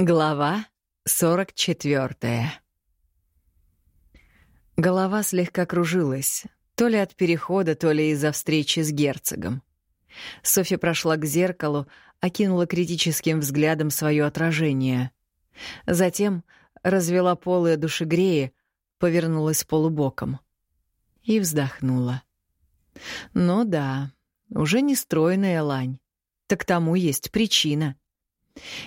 Глава 44 Голова слегка кружилась, то ли от перехода, то ли из-за встречи с герцогом. Софья прошла к зеркалу, окинула критическим взглядом свое отражение. Затем развела полые душегреи, повернулась полубоком и вздохнула. Ну да, уже не стройная лань. Так тому есть причина —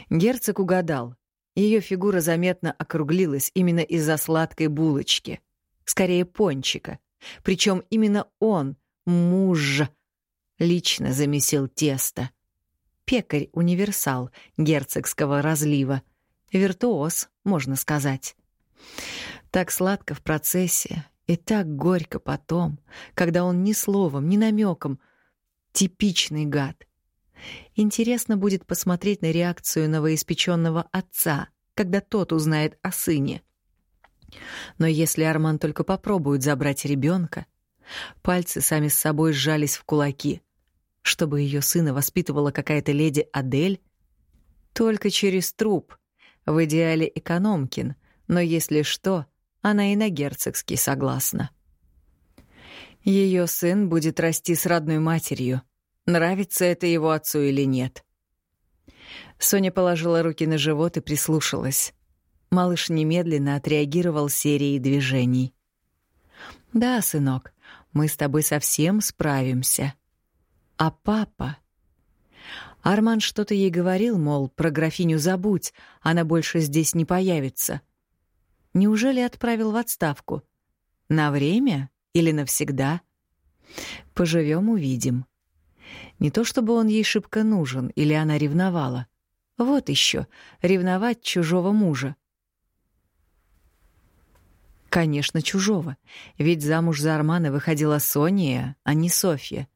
Герцог угадал. Ее фигура заметно округлилась именно из-за сладкой булочки. Скорее, пончика. Причем именно он, муж, лично замесил тесто. Пекарь-универсал герцогского разлива. Виртуоз, можно сказать. Так сладко в процессе и так горько потом, когда он ни словом, ни намеком типичный гад — Интересно будет посмотреть на реакцию новоиспеченного отца, когда тот узнает о сыне. Но если Арман только попробует забрать ребенка, пальцы сами с собой сжались в кулаки. Чтобы ее сына воспитывала какая-то леди Адель, только через труп, в идеале экономкин, но если что, она и на герцогский согласна. Ее сын будет расти с родной матерью — нравится это его отцу или нет. Соня положила руки на живот и прислушалась. Малыш немедленно отреагировал серией движений. «Да, сынок, мы с тобой совсем справимся. А папа...» Арман что-то ей говорил, мол, про графиню забудь, она больше здесь не появится. Неужели отправил в отставку? На время или навсегда? Поживем, увидим. Не то чтобы он ей шибко нужен или она ревновала. Вот еще ревновать чужого мужа. Конечно, чужого, ведь замуж за Армана выходила Сония, а не Софья.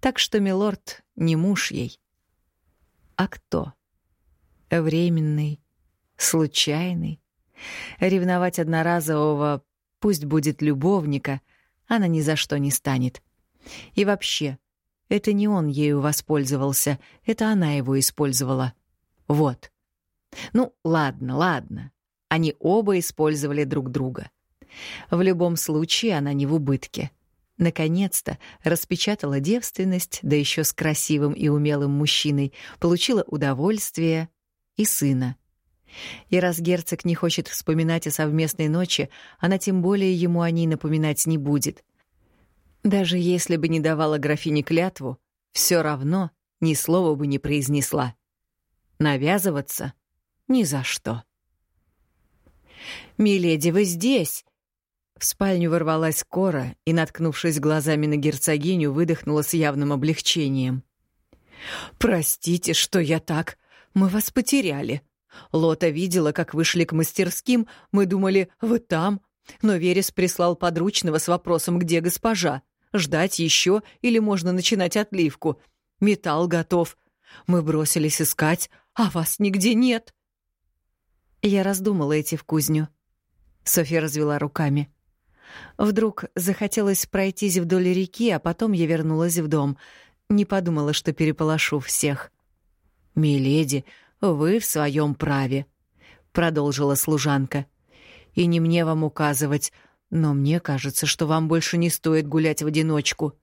Так что милорд не муж ей. А кто? Временный, случайный. Ревновать одноразового, пусть будет любовника, она ни за что не станет. И вообще, это не он ею воспользовался, это она его использовала. Вот. Ну, ладно, ладно. Они оба использовали друг друга. В любом случае она не в убытке. Наконец-то распечатала девственность, да еще с красивым и умелым мужчиной, получила удовольствие и сына. И раз герцог не хочет вспоминать о совместной ночи, она тем более ему о ней напоминать не будет — даже если бы не давала графине клятву, все равно ни слова бы не произнесла. Навязываться — ни за что. «Миледи, вы здесь!» В спальню ворвалась Кора и, наткнувшись глазами на герцогиню, выдохнула с явным облегчением. «Простите, что я так. Мы вас потеряли. Лота видела, как вы шли к мастерским. Мы думали, вы там. Но Верес прислал подручного с вопросом, где госпожа. Ждать еще или можно начинать отливку? Металл готов. Мы бросились искать, а вас нигде нет. Я раздумала идти в кузню. Софья развела руками. Вдруг захотелось пройтись вдоль реки, а потом я вернулась в дом. Не подумала, что переполошу всех. «Миледи, вы в своем праве», — продолжила служанка. «И не мне вам указывать, но мне кажется, что вам больше не стоит гулять в одиночку.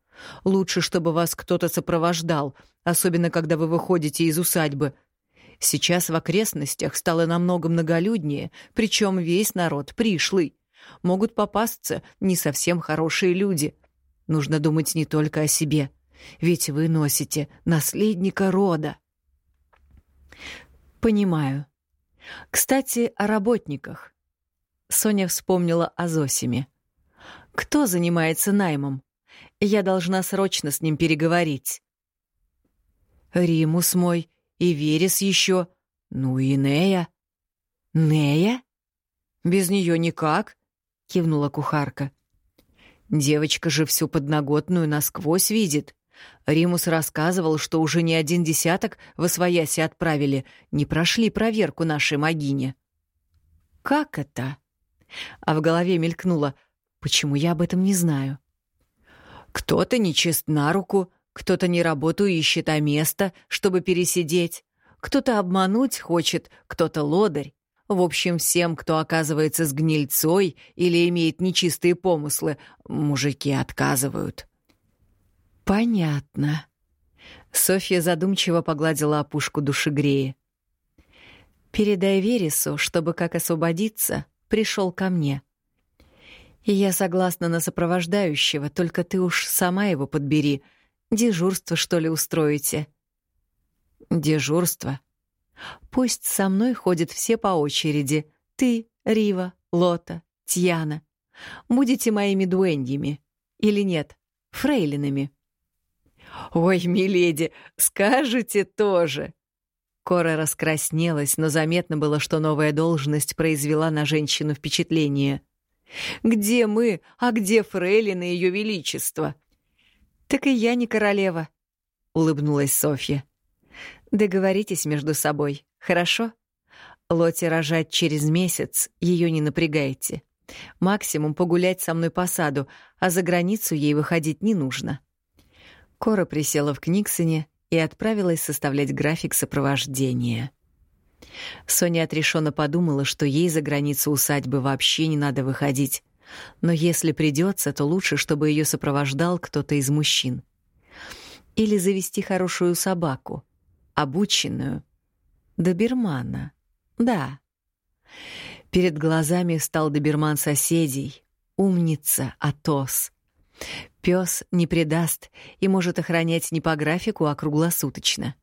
Лучше, чтобы вас кто-то сопровождал, особенно когда вы выходите из усадьбы. Сейчас в окрестностях стало намного многолюднее, причем весь народ пришлый. Могут попасться не совсем хорошие люди. Нужно думать не только о себе, ведь вы носите наследника рода. Понимаю. Кстати, о работниках. Соня вспомнила о Зосиме. «Кто занимается наймом? Я должна срочно с ним переговорить». «Римус мой, и Верес еще, ну и Нея». «Нея? Без нее никак», — кивнула кухарка. «Девочка же всю подноготную насквозь видит». Римус рассказывал, что уже не один десяток в Освояси отправили, не прошли проверку нашей могине. «Как это?» А в голове мелькнуло «Почему я об этом не знаю?» Кто-то нечист на руку, кто-то не работу ищет, а место, чтобы пересидеть. Кто-то обмануть хочет, кто-то лодырь. В общем, всем, кто оказывается с гнильцой или имеет нечистые помыслы, мужики отказывают. Понятно. Софья задумчиво погладила опушку душегрея. Передай Вересу, чтобы как освободиться, пришел ко мне. И я согласна на сопровождающего, только ты уж сама его подбери. Дежурство, что ли, устроите? Дежурство. Пусть со мной ходят все по очереди. Ты, Рива, Лота, Тьяна. Будете моими дуэньями. Или нет, фрейлинами. «Ой, миледи, скажете тоже!» Кора раскраснелась, но заметно было, что новая должность произвела на женщину впечатление. «Где мы, а где фрейлины Ее Величество?» «Так и я не королева», — улыбнулась Софья. Договоритесь между собой, хорошо? Лоте рожать через месяц, ее не напрягайте. Максимум погулять со мной по саду, а за границу ей выходить не нужно. Кора присела в Книксоне и отправилась составлять график сопровождения. Соня отрешенно подумала, что ей за границу усадьбы вообще не надо выходить. Но если придется, то лучше, чтобы ее сопровождал кто-то из мужчин. Или завести хорошую собаку обученную. Добермана. Да. Перед глазами стал доберман соседей. Умница Атос. Пес не предаст и может охранять не по графику, а круглосуточно.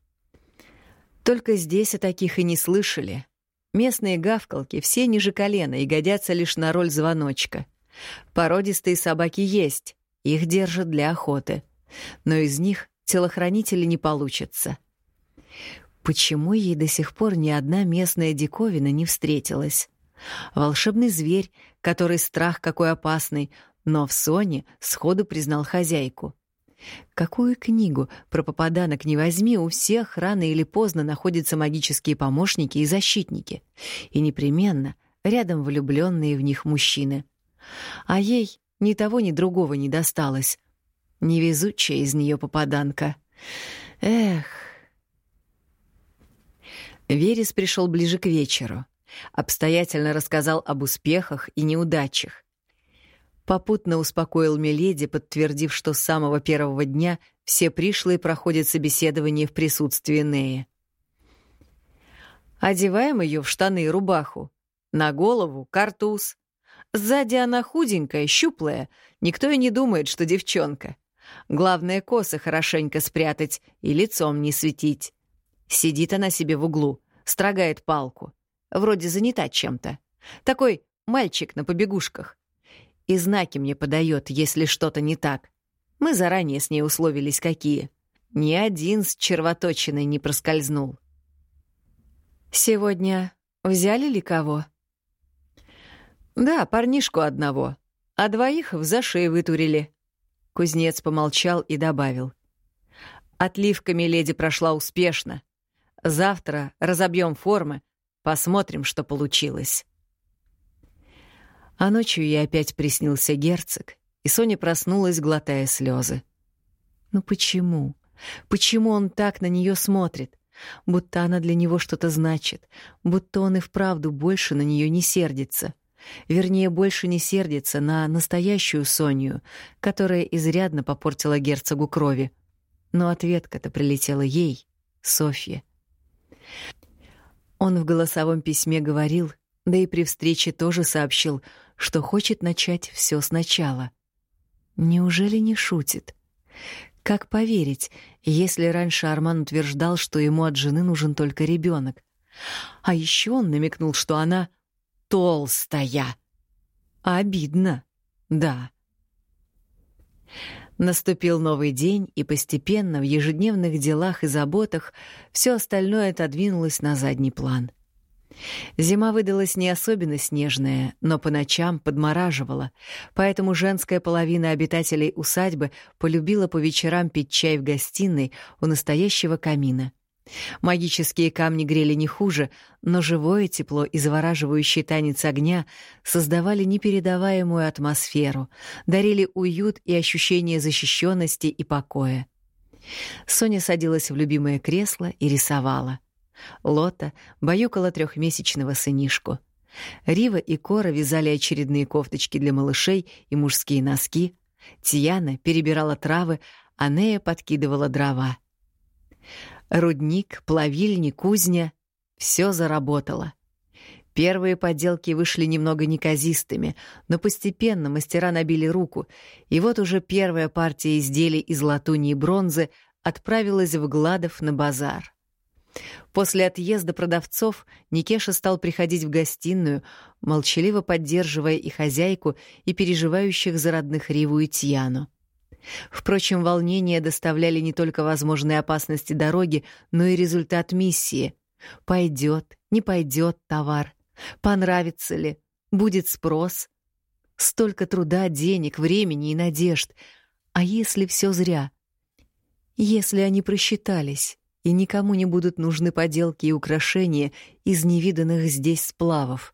Только здесь о таких и не слышали. Местные гавкалки все ниже колена и годятся лишь на роль звоночка. Породистые собаки есть, их держат для охоты. Но из них телохранители не получится — Почему ей до сих пор ни одна местная диковина не встретилась? Волшебный зверь, который страх какой опасный, но в Соне сходу признал хозяйку. Какую книгу про попаданок не возьми, у всех рано или поздно находятся магические помощники и защитники. И непременно рядом влюбленные в них мужчины. А ей ни того, ни другого не досталось. Невезучая из нее попаданка. Эх... Верес пришел ближе к вечеру. Обстоятельно рассказал об успехах и неудачах. Попутно успокоил Миледи, подтвердив, что с самого первого дня все пришлые проходят собеседование в присутствии Неи. Одеваем ее в штаны и рубаху. На голову — картуз. Сзади она худенькая, щуплая. Никто и не думает, что девчонка. Главное, косы хорошенько спрятать и лицом не светить. Сидит она себе в углу, строгает палку. Вроде занята чем-то. Такой мальчик на побегушках. И знаки мне подает, если что-то не так. Мы заранее с ней условились какие. Ни один с червоточиной не проскользнул. «Сегодня взяли ли кого?» «Да, парнишку одного, а двоих в зашей вытурили». Кузнец помолчал и добавил. «Отливка леди прошла успешно. Завтра разобьем формы, посмотрим, что получилось. А ночью ей опять приснился герцог, и Соня проснулась, глотая слезы. Ну почему? Почему он так на нее смотрит? Будто она для него что-то значит, будто он и вправду больше на нее не сердится. Вернее, больше не сердится на настоящую Соню, которая изрядно попортила герцогу крови. Но ответка-то прилетела ей, Софье. Он в голосовом письме говорил, да и при встрече тоже сообщил, что хочет начать все сначала. Неужели не шутит? Как поверить, если раньше Арман утверждал, что ему от жены нужен только ребенок? А еще он намекнул, что она толстая. Обидно, да. Наступил новый день, и постепенно в ежедневных делах и заботах все остальное отодвинулось на задний план. Зима выдалась не особенно снежная, но по ночам подмораживала, поэтому женская половина обитателей усадьбы полюбила по вечерам пить чай в гостиной у настоящего камина. Магические камни грели не хуже, но живое тепло и завораживающий танец огня создавали непередаваемую атмосферу, дарили уют и ощущение защищенности и покоя. Соня садилась в любимое кресло и рисовала. Лота баюкала трехмесячного сынишку. Рива и Кора вязали очередные кофточки для малышей и мужские носки. Тиана перебирала травы, а Нея подкидывала дрова. Рудник, плавильни, кузня — все заработало. Первые поделки вышли немного неказистыми, но постепенно мастера набили руку, и вот уже первая партия изделий из латуни и бронзы отправилась в Гладов на базар. После отъезда продавцов Никеша стал приходить в гостиную, молчаливо поддерживая и хозяйку, и переживающих за родных Риву и Тьяну. Впрочем, волнения доставляли не только возможные опасности дороги, но и результат миссии. Пойдет, не пойдет товар, понравится ли, будет спрос. Столько труда, денег, времени и надежд. А если все зря? Если они просчитались, и никому не будут нужны поделки и украшения из невиданных здесь сплавов.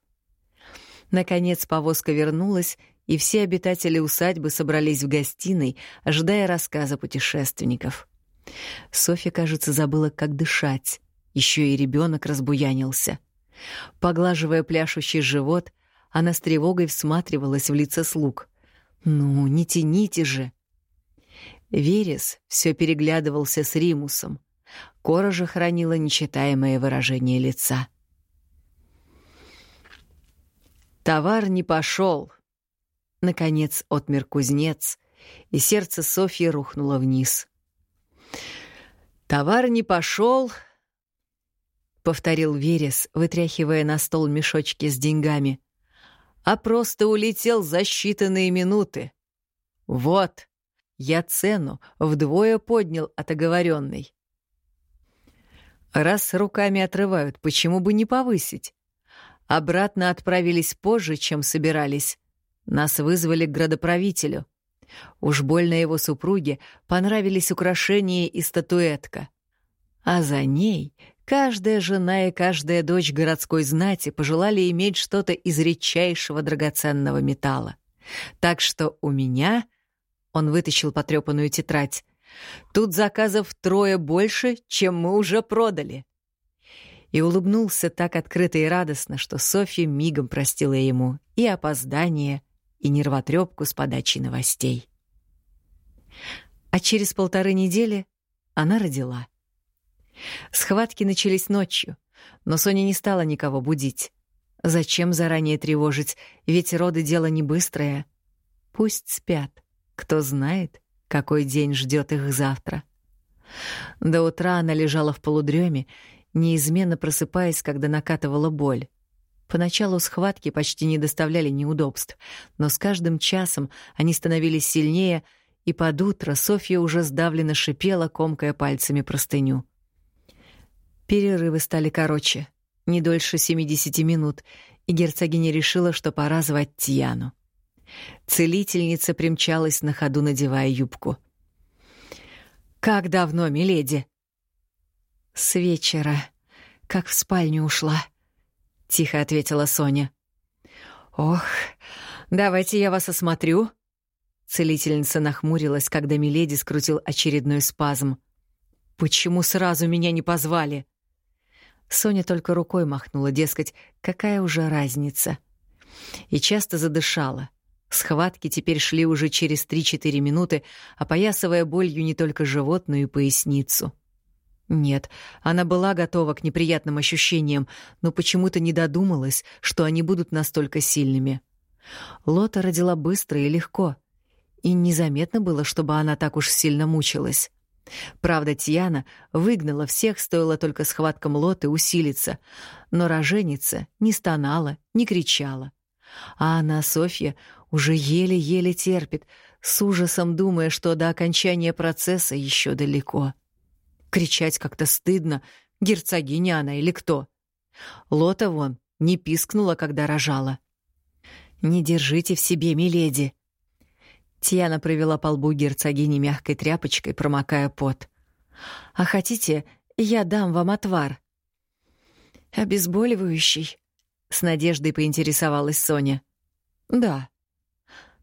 Наконец повозка вернулась, и все обитатели усадьбы собрались в гостиной, ожидая рассказа путешественников. Софья, кажется, забыла, как дышать. Еще и ребенок разбуянился. Поглаживая пляшущий живот, она с тревогой всматривалась в лица слуг. «Ну, не тяните же!» Верес все переглядывался с Римусом. Кора же хранила нечитаемое выражение лица. Товар не пошел. Наконец отмер кузнец, и сердце Софьи рухнуло вниз. «Товар не пошел», — повторил Верес, вытряхивая на стол мешочки с деньгами, «а просто улетел за считанные минуты. Вот, я цену вдвое поднял от оговоренной. Раз руками отрывают, почему бы не повысить? Обратно отправились позже, чем собирались. Нас вызвали к градоправителю. Уж больно его супруге понравились украшения и статуэтка. А за ней каждая жена и каждая дочь городской знати пожелали иметь что-то из редчайшего драгоценного металла. Так что у меня... Он вытащил потрепанную тетрадь. Тут заказов трое больше, чем мы уже продали. И улыбнулся так открыто и радостно, что Софья мигом простила ему и опоздание, и нервотрепку с подачей новостей. А через полторы недели она родила. Схватки начались ночью, но Соня не стала никого будить. Зачем заранее тревожить, ведь роды — дело не быстрое. Пусть спят, кто знает — какой день ждет их завтра. До утра она лежала в полудреме, неизменно просыпаясь, когда накатывала боль. Поначалу схватки почти не доставляли неудобств, но с каждым часом они становились сильнее, и под утро Софья уже сдавленно шипела, комкая пальцами простыню. Перерывы стали короче, не дольше 70 минут, и герцогиня решила, что пора звать Тьяну. Целительница примчалась на ходу, надевая юбку. «Как давно, миледи?» «С вечера, как в спальню ушла», — тихо ответила Соня. «Ох, давайте я вас осмотрю». Целительница нахмурилась, когда Миледи скрутил очередной спазм. «Почему сразу меня не позвали?» Соня только рукой махнула, дескать, какая уже разница. И часто задышала. Схватки теперь шли уже через 3-4 минуты, опоясывая болью не только живот, но и поясницу. Нет, она была готова к неприятным ощущениям, но почему-то не додумалась, что они будут настолько сильными. Лота родила быстро и легко, и незаметно было, чтобы она так уж сильно мучилась. Правда, Тьяна выгнала всех, стоило только схваткам Лоты усилиться, но роженица не стонала, не кричала. А она, Софья, уже еле-еле терпит, с ужасом думая, что до окончания процесса еще далеко. Кричать как-то стыдно, герцогиня она или кто. Лота вон не пискнула, когда рожала. «Не держите в себе, миледи!» Тиана провела по лбу герцогини мягкой тряпочкой, промокая пот. «А хотите, я дам вам отвар?» «Обезболивающий?» — с надеждой поинтересовалась Соня. «Да»,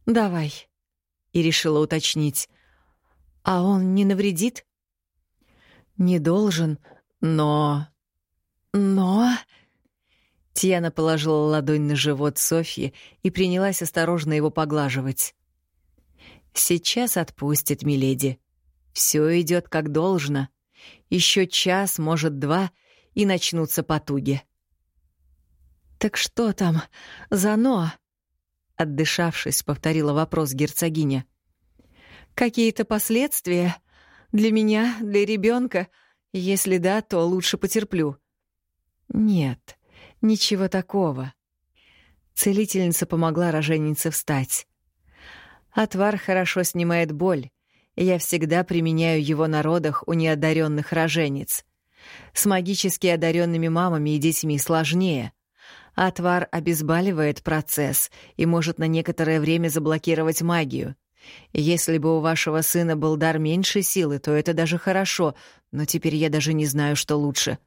«Давай», — и решила уточнить. «А он не навредит?» «Не должен, но...» Но... Тьяна положила ладонь на живот Софьи и принялась осторожно его поглаживать. «Сейчас отпустит, миледи. Все идет как должно. Еще час, может, два, и начнутся потуги». «Так что там за «но»?» Отдышавшись, повторила вопрос герцогиня. «Какие-то последствия? Для меня, для ребенка? Если да, то лучше потерплю». «Нет, ничего такого». Целительница помогла роженице встать. «Отвар хорошо снимает боль. Я всегда применяю его на родах у неодаренных рожениц. С магически одаренными мамами и детьми сложнее. Отвар обезболивает процесс и может на некоторое время заблокировать магию. Если бы у вашего сына был дар меньшей силы, то это даже хорошо, но теперь я даже не знаю, что лучше.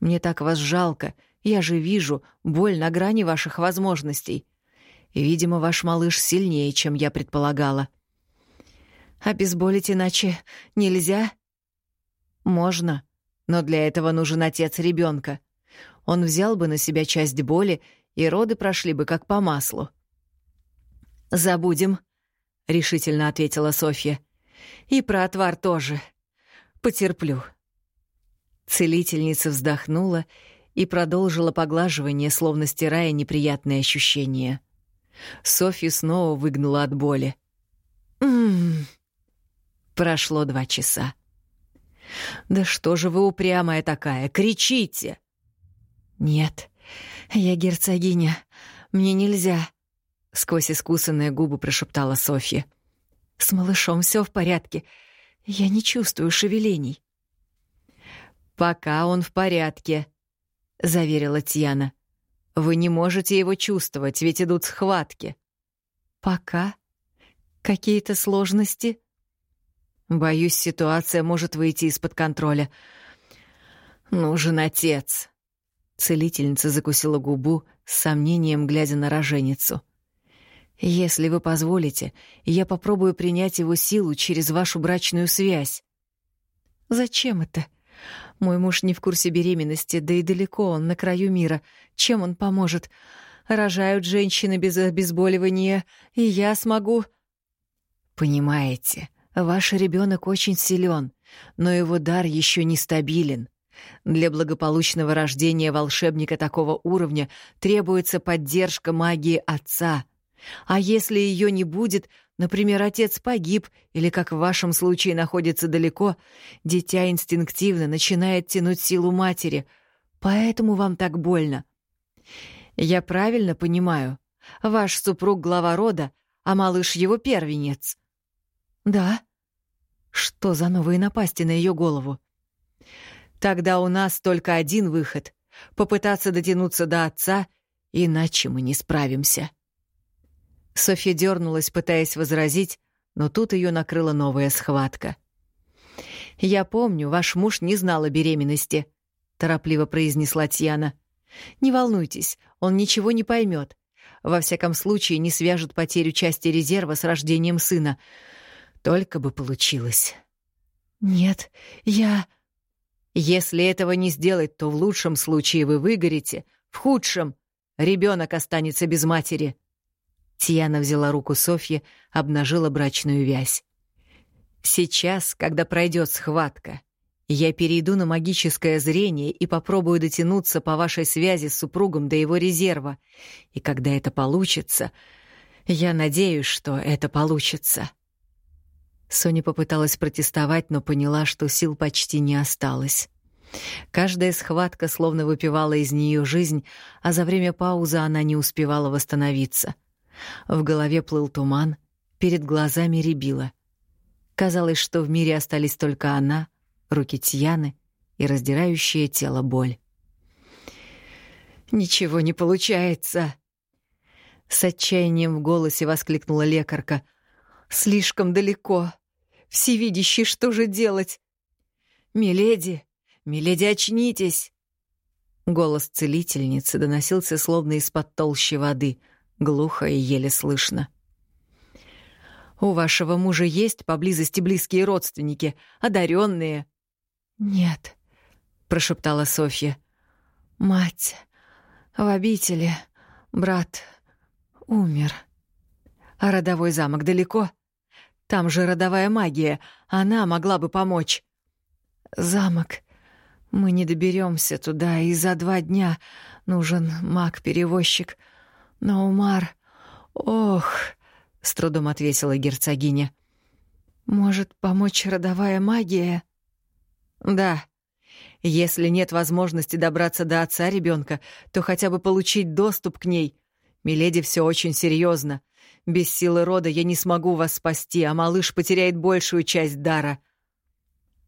Мне так вас жалко. Я же вижу, боль на грани ваших возможностей. Видимо, ваш малыш сильнее, чем я предполагала. Обезболить иначе нельзя? Можно, но для этого нужен отец ребенка. Он взял бы на себя часть боли, и роды прошли бы как по маслу. «Забудем», — решительно ответила Софья. «И про отвар тоже. Потерплю». Целительница вздохнула и продолжила поглаживание, словно стирая неприятные ощущения. Софью снова выгнула от боли. «М-м-м». Прошло два часа. «Да что же вы упрямая такая? Кричите!» «Нет, я герцогиня. Мне нельзя», — сквозь искусанные губы прошептала Софья. «С малышом все в порядке. Я не чувствую шевелений». «Пока он в порядке», — заверила Тьяна. «Вы не можете его чувствовать, ведь идут схватки». «Пока? Какие-то сложности?» «Боюсь, ситуация может выйти из-под контроля. Нужен отец», Целительница закусила губу с сомнением, глядя на роженицу. «Если вы позволите, я попробую принять его силу через вашу брачную связь». «Зачем это? Мой муж не в курсе беременности, да и далеко он, на краю мира. Чем он поможет? Рожают женщины без обезболивания, и я смогу...» «Понимаете, ваш ребенок очень силен, но его дар еще нестабилен. Для благополучного рождения волшебника такого уровня требуется поддержка магии отца. А если ее не будет, например, отец погиб или, как в вашем случае, находится далеко, дитя инстинктивно начинает тянуть силу матери. Поэтому вам так больно. Я правильно понимаю? Ваш супруг глава рода, а малыш его первенец. Да. Что за новые напасти на ее голову? Тогда у нас только один выход — попытаться дотянуться до отца, иначе мы не справимся. Софья дернулась, пытаясь возразить, но тут ее накрыла новая схватка. «Я помню, ваш муж не знал о беременности», — торопливо произнесла Тьяна. «Не волнуйтесь, он ничего не поймет. Во всяком случае, не свяжет потерю части резерва с рождением сына. Только бы получилось». «Нет, я...» Если этого не сделать, то в лучшем случае вы выгорите, в худшем ребенок останется без матери. Тиана взяла руку Софьи, обнажила брачную вязь. Сейчас, когда пройдет схватка, я перейду на магическое зрение и попробую дотянуться по вашей связи с супругом до его резерва. И когда это получится, я надеюсь, что это получится. Соня попыталась протестовать, но поняла, что сил почти не осталось. Каждая схватка словно выпивала из нее жизнь, а за время паузы она не успевала восстановиться. В голове плыл туман, перед глазами рябило. Казалось, что в мире остались только она, руки Тьяны и раздирающее тело боль. «Ничего не получается!» С отчаянием в голосе воскликнула лекарка. «Слишком далеко!» Всевидящий, что же делать? «Миледи! Миледи, очнитесь!» Голос целительницы доносился словно из-под толщи воды, глухо и еле слышно. «У вашего мужа есть поблизости близкие родственники, одаренные?» «Нет», — прошептала Софья. Мать в обители, брат умер. А родовой замок далеко? Там же родовая магия, она могла бы помочь. Замок. Мы не доберемся туда, и за два дня нужен маг-перевозчик. Но Умар... Ох, с трудом ответила герцогиня. Может помочь родовая магия? Да. Если нет возможности добраться до отца ребенка, то хотя бы получить доступ к ней. Миледи, все очень серьезно. Без силы рода я не смогу вас спасти, а малыш потеряет большую часть дара.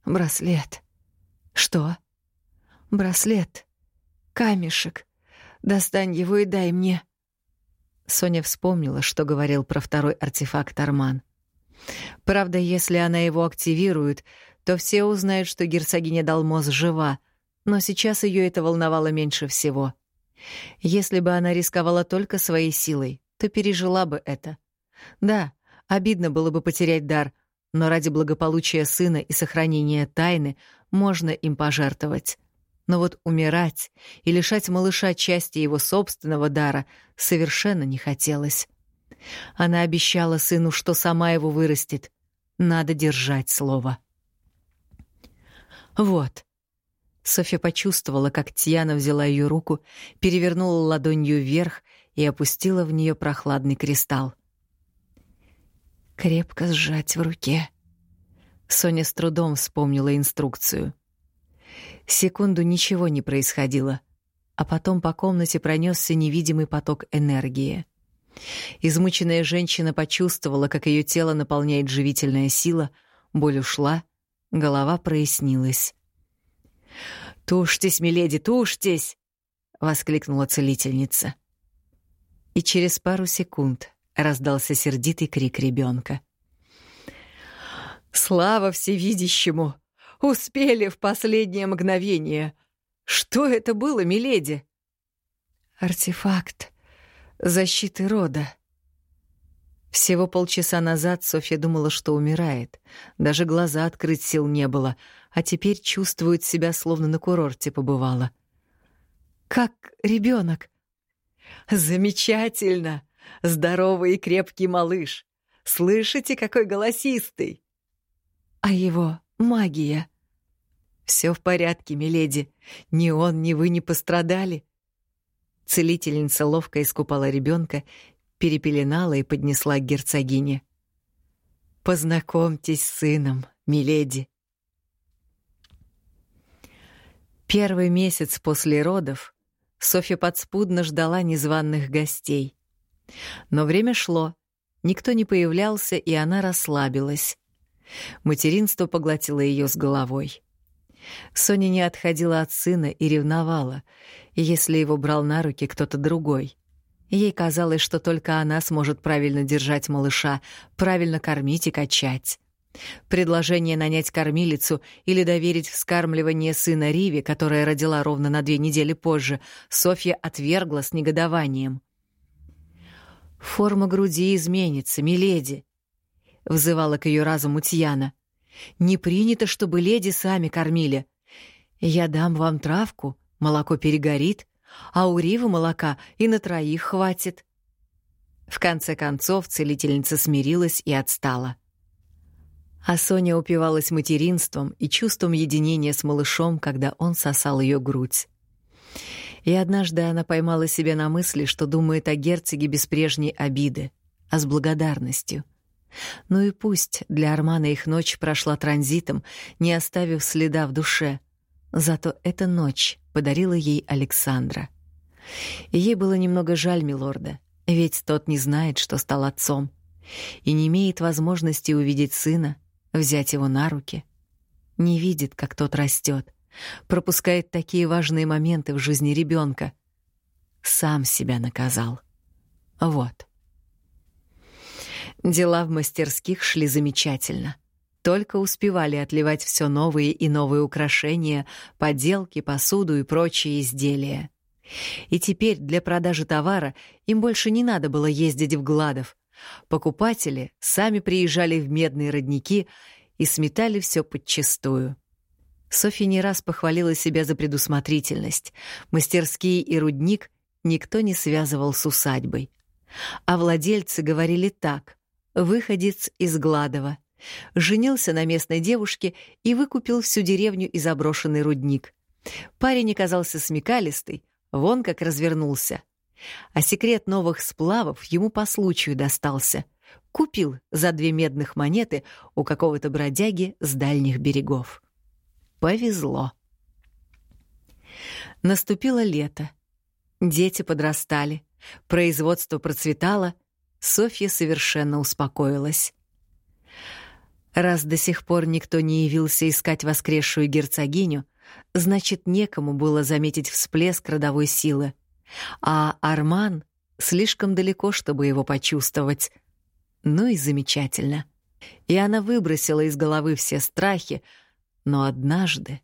Браслет. Что? Браслет. Камешек. Достань его и дай мне. Соня вспомнила, что говорил про второй артефакт Арман. Правда, если она его активирует, то все узнают, что герцогиня Далмоз жива, но сейчас ее это волновало меньше всего. Если бы она рисковала только своей силой, то пережила бы это. Да, обидно было бы потерять дар, но ради благополучия сына и сохранения тайны можно им пожертвовать. Но вот умирать и лишать малыша части его собственного дара совершенно не хотелось. Она обещала сыну, что сама его вырастет. Надо держать слово. Вот. Софья почувствовала, как Тьяна взяла ее руку, перевернула ладонью вверх и опустила в нее прохладный кристалл. Крепко сжать в руке. Соня с трудом вспомнила инструкцию. Секунду ничего не происходило, а потом по комнате пронесся невидимый поток энергии. Измученная женщина почувствовала, как ее тело наполняет живительная сила, боль ушла, голова прояснилась. «Тушьтесь, миледи, тушьтесь!» — воскликнула целительница. И через пару секунд раздался сердитый крик ребенка. «Слава всевидящему! Успели в последнее мгновение. Что это было, миледи? Артефакт защиты рода. Всего полчаса назад Софья думала, что умирает. Даже глаза открыть сил не было, а теперь чувствует себя, словно на курорте побывала. Как ребенок. Замечательно! Здоровый и крепкий малыш. Слышите, какой голосистый? А его магия. Все в порядке, миледи. Ни он, ни вы не пострадали. Целительница ловко искупала ребенка, перепеленала и поднесла к герцогине. Познакомьтесь с сыном, миледи. Первый месяц после родов Софья подспудно ждала незваных гостей. Но время шло, никто не появлялся, и она расслабилась. Материнство поглотило ее с головой. Соня не отходила от сына и ревновала, если его брал на руки кто-то другой. Ей казалось, что только она сможет правильно держать малыша, правильно кормить и качать. Предложение нанять кормилицу или доверить вскармливание сына Риве, которая родила ровно на две недели позже, Софья отвергла с негодованием. «Форма груди изменится, миледи», — взывала к ее разуму Тьяна. «Не принято, чтобы леди сами кормили. Я дам вам травку, молоко перегорит, а у Ривы молока и на троих хватит». В конце концов целительница смирилась и отстала. А Соня упивалась материнством и чувством единения с малышом, когда он сосал ее грудь. И однажды она поймала себя на мысли, что думает о герцоге без прежней обиды, а с благодарностью. Ну и пусть для Армана их ночь прошла транзитом, не оставив следа в душе. Зато эта ночь подарила ей Александра. Ей было немного жаль милорда, ведь тот не знает, что стал отцом, и не имеет возможности увидеть сына, взять его на руки. Не видит, как тот растет, пропускает такие важные моменты в жизни ребенка. Сам себя наказал. Вот. Дела в мастерских шли замечательно. Только успевали отливать все новые и новые украшения, поделки, посуду и прочие изделия. И теперь для продажи товара им больше не надо было ездить в Гладов. Покупатели сами приезжали в медные родники и сметали все подчистую. Софья не раз похвалила себя за предусмотрительность. Мастерские и рудник никто не связывал с усадьбой. А владельцы говорили так. Выходец из Гладова. Женился на местной девушке и выкупил всю деревню и заброшенный рудник. Парень оказался смекалистый, вон как развернулся. А секрет новых сплавов ему по случаю достался. Купил за две медных монеты у какого-то бродяги с дальних берегов. Повезло. Наступило лето. Дети подрастали, производство процветало, Софья совершенно успокоилась. Раз до сих пор никто не явился искать воскресшую герцогиню, значит, некому было заметить всплеск родовой силы. А Арман слишком далеко, чтобы его почувствовать. Ну и замечательно. И она выбросила из головы все страхи, но однажды